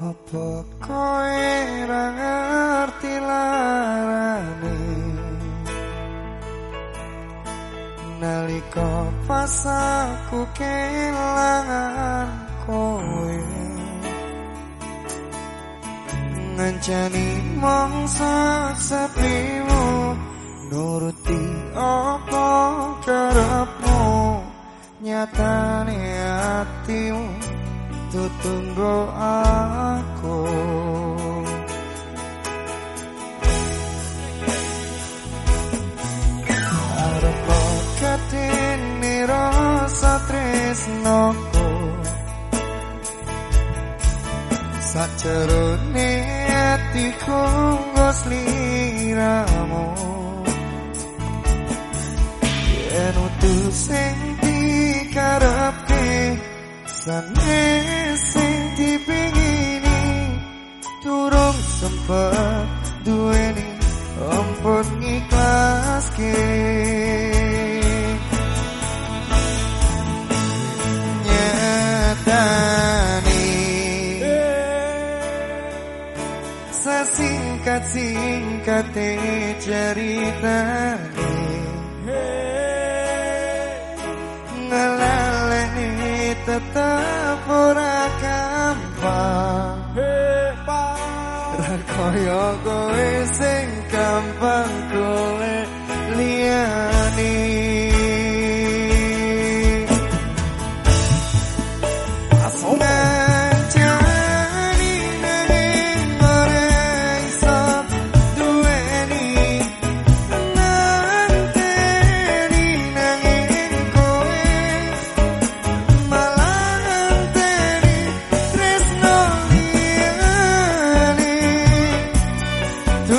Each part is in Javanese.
Apa kowe ra ngerti larane? Nalika pas aku kelangan kowe Ngancani mongso sepimu Nuruti apa karepmu Nyatane hatimu tutunggu aku. Arep ketini rasa tresnoku. Sacerone atiku ngos liramu Yen utus sing Rasane sing dipingini Durung sempet duweni Empun ngiklaske Nyatane Sesingkat-singkat ceritanya Yada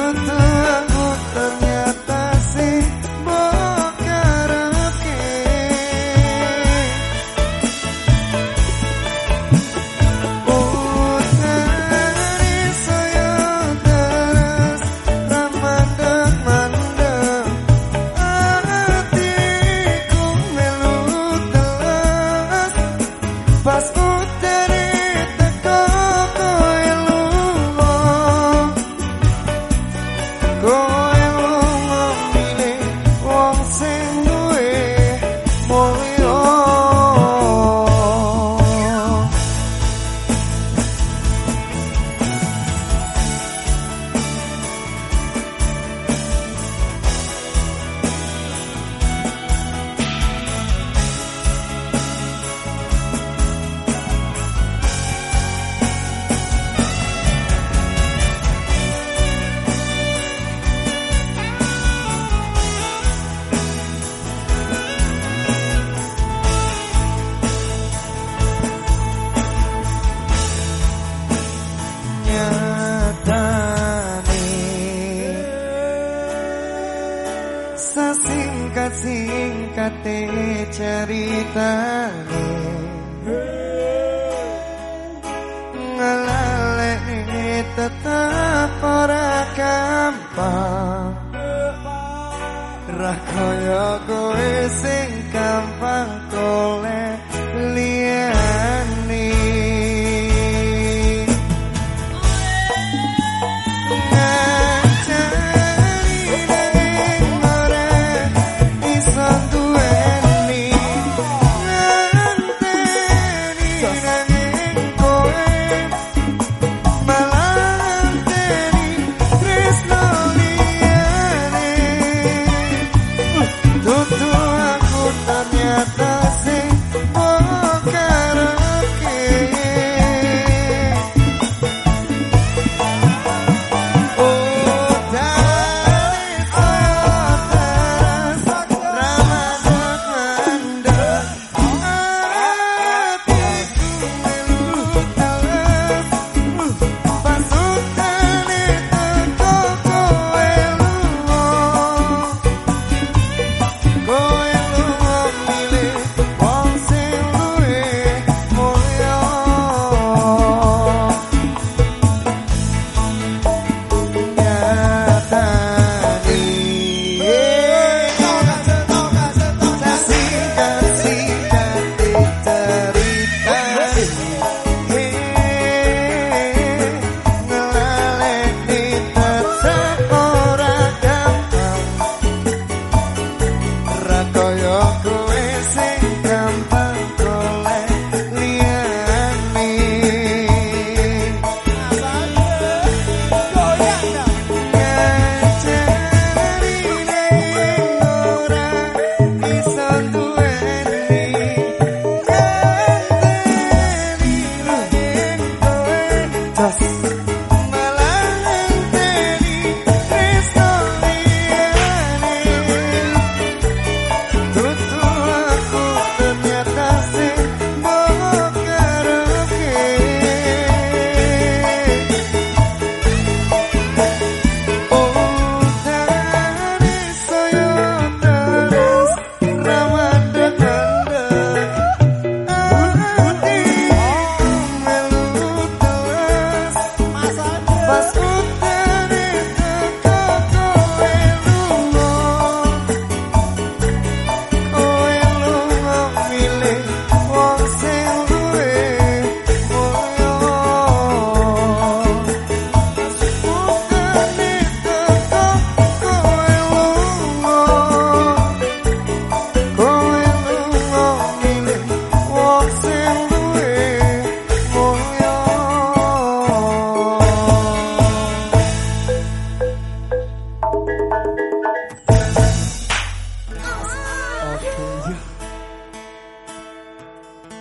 cantar. Sesingkat-singkat ceritanya. Ngalale tetap ora kampa Rakoyo kowe sing Jesus.